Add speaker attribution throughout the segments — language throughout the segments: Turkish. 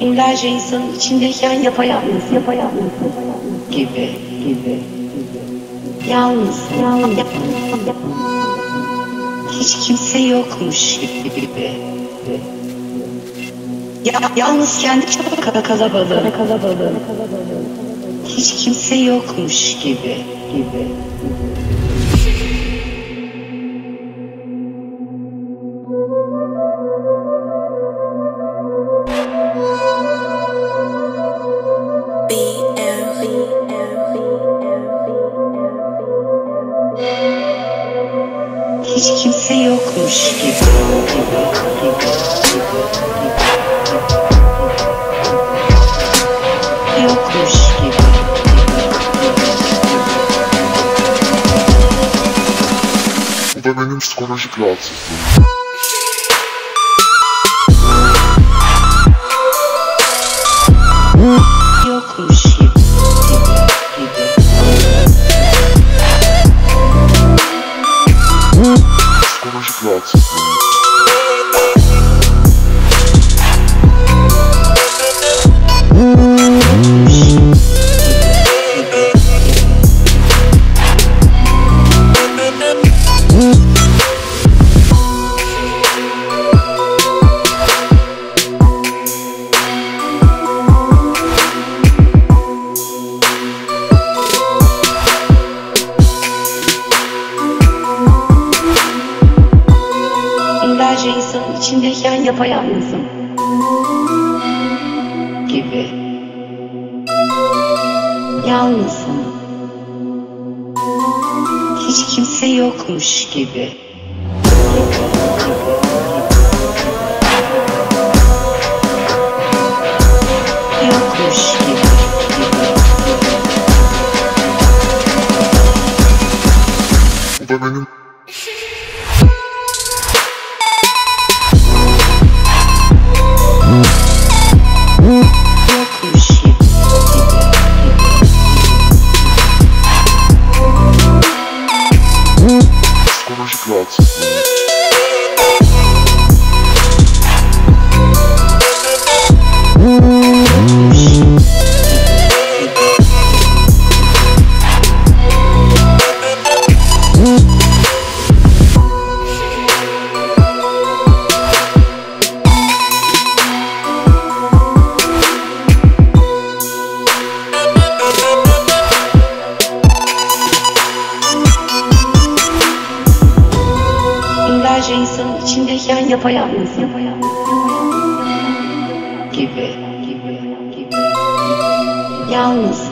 Speaker 1: Binlerce insanın içindeyken yapayalnız, yapayalnız gibi, gibi. Yalnız, yalnız. Hiç kimse yokmuş gibi. Ya, yalnız kendi çok kalabalık, kalabalık. Hiç kimse yokmuş gibi, gibi. Hiç kimse yokmuş gibi. Yokmuş gibi.
Speaker 2: Bu da benim psikolojik rahatsızlığım. Psikolojik
Speaker 1: Binlerce insanın içindeyken yapayalnızım. Gibi. Yalnızım. Hiç kimse yokmuş gibi. Yokmuş gibi.
Speaker 2: Bu da benim psikolojik
Speaker 1: Binlerce insanın içindeyken yapayalnız, gibi, gibi, gibi. Yalnız.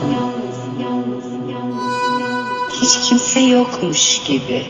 Speaker 1: Hiç kimse yokmuş gibi.